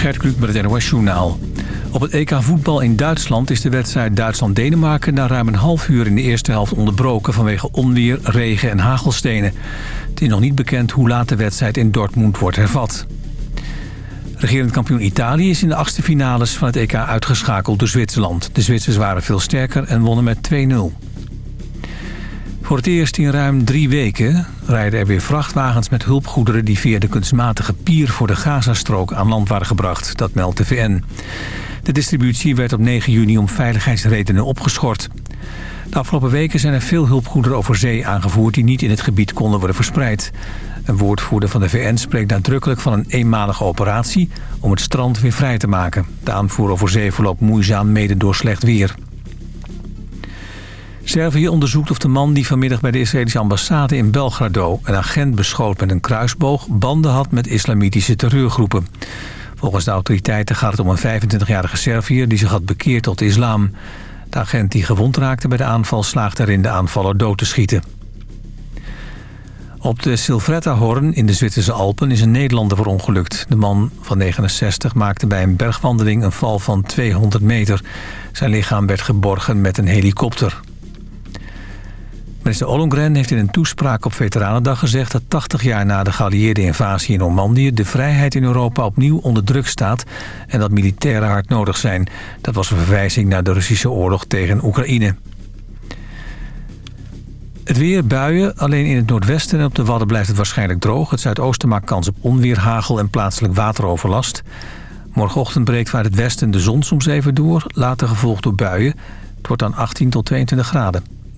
Gert met het NOS Journaal. Op het EK voetbal in Duitsland is de wedstrijd Duitsland-Denemarken... na ruim een half uur in de eerste helft onderbroken... vanwege onweer, regen en hagelstenen. Het is nog niet bekend hoe laat de wedstrijd in Dortmund wordt hervat. Regerend kampioen Italië is in de achtste finales van het EK uitgeschakeld door Zwitserland. De Zwitsers waren veel sterker en wonnen met 2-0. Voor het eerst in ruim drie weken rijden er weer vrachtwagens met hulpgoederen... die via de kunstmatige pier voor de Gazastrook aan land waren gebracht. Dat meldt de VN. De distributie werd op 9 juni om veiligheidsredenen opgeschort. De afgelopen weken zijn er veel hulpgoederen over zee aangevoerd... die niet in het gebied konden worden verspreid. Een woordvoerder van de VN spreekt nadrukkelijk van een eenmalige operatie... om het strand weer vrij te maken. De aanvoer over zee verloopt moeizaam mede door slecht weer. Servië onderzoekt of de man die vanmiddag bij de Israëlische ambassade in Belgrado... een agent beschoot met een kruisboog banden had met islamitische terreurgroepen. Volgens de autoriteiten gaat het om een 25-jarige Serviër die zich had bekeerd tot de islam. De agent die gewond raakte bij de aanval slaagde erin de aanvaller dood te schieten. Op de Silvretta-horn in de Zwitserse Alpen is een Nederlander verongelukt. De man van 69 maakte bij een bergwandeling een val van 200 meter. Zijn lichaam werd geborgen met een helikopter. Minister Ollongren heeft in een toespraak op Veteranendag gezegd... dat 80 jaar na de geallieerde invasie in Normandië... de vrijheid in Europa opnieuw onder druk staat... en dat militairen hard nodig zijn. Dat was een verwijzing naar de Russische oorlog tegen Oekraïne. Het weer, buien. Alleen in het noordwesten en op de Wadden blijft het waarschijnlijk droog. Het zuidoosten maakt kans op onweer, hagel en plaatselijk wateroverlast. Morgenochtend breekt vanuit het westen de zon soms even door. Later gevolgd door buien. Het wordt dan 18 tot 22 graden.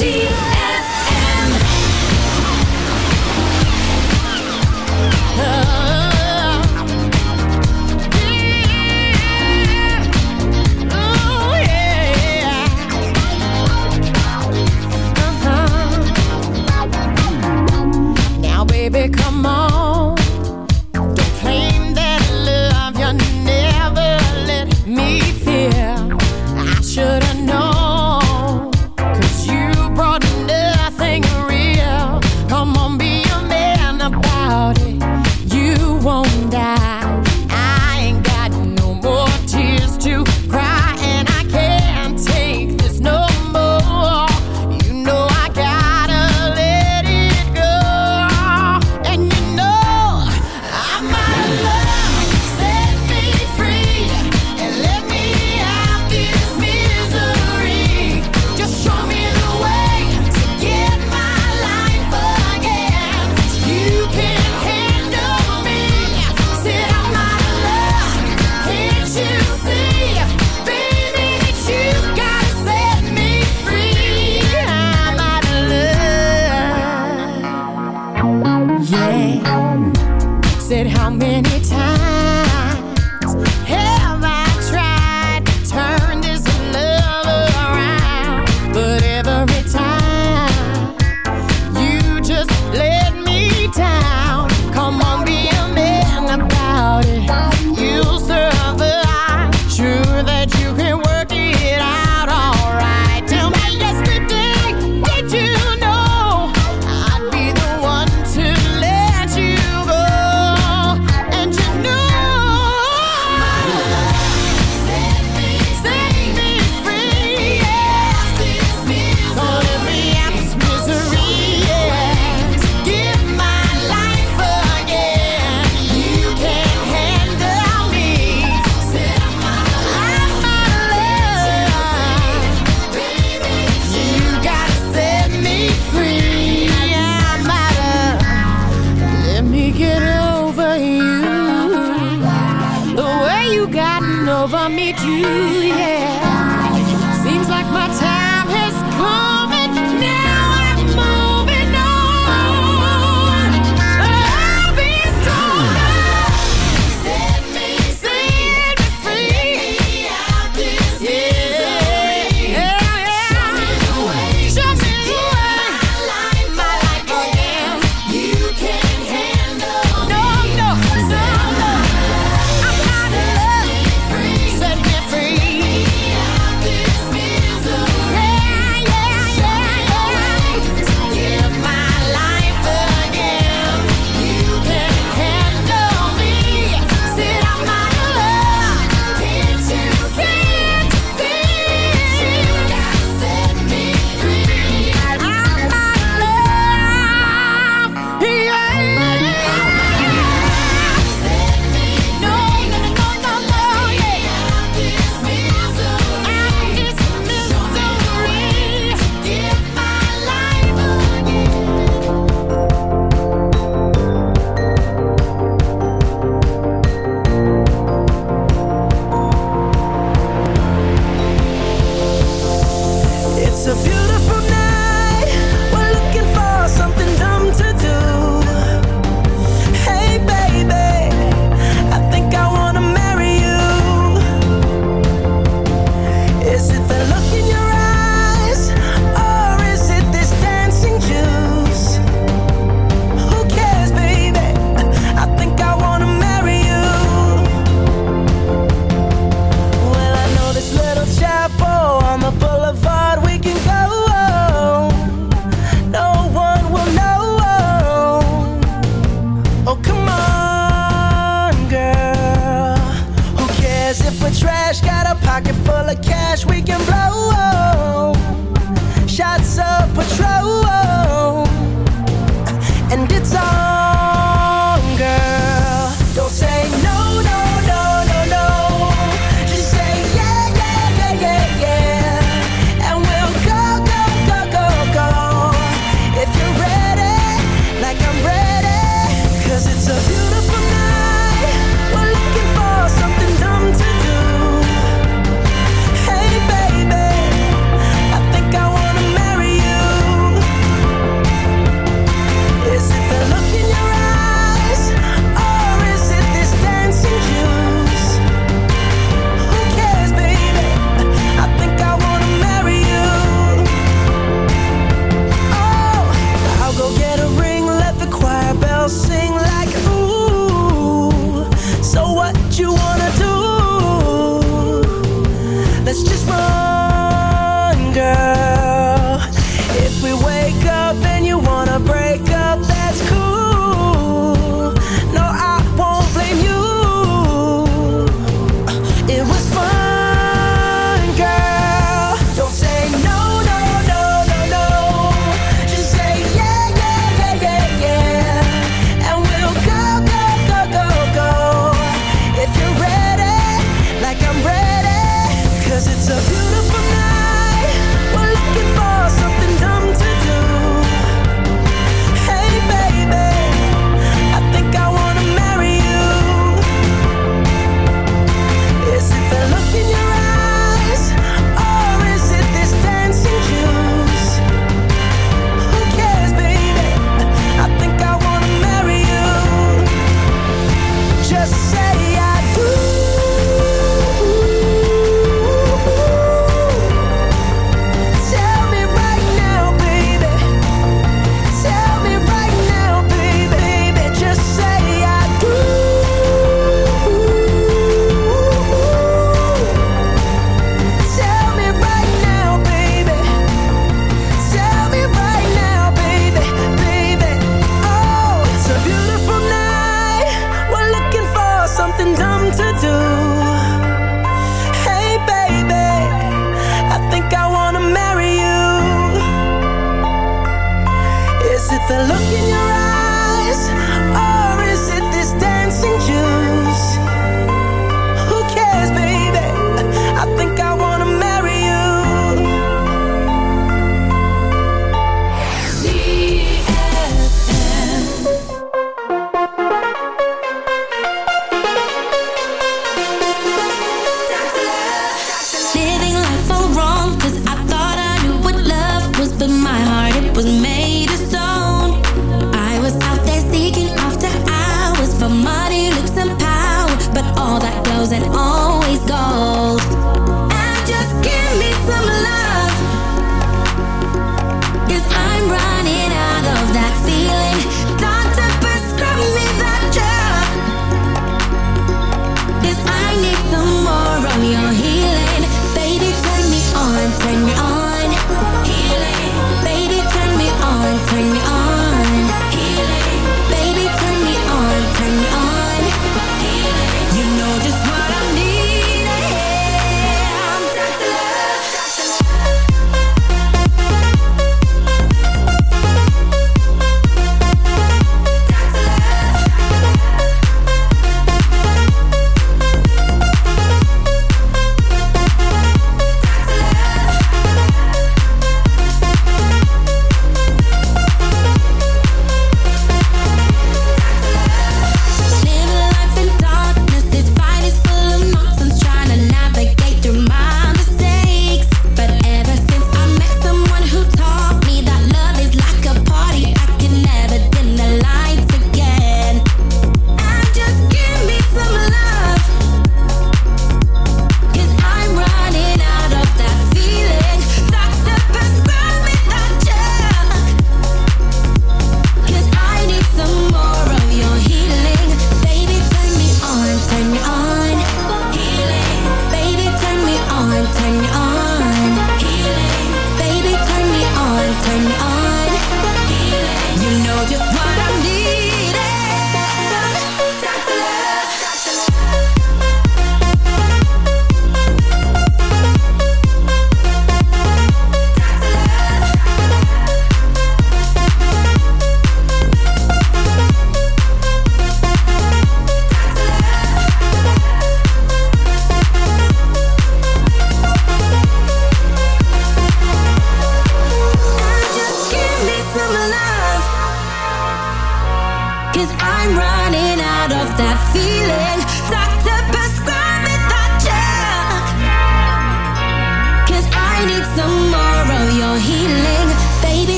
Now,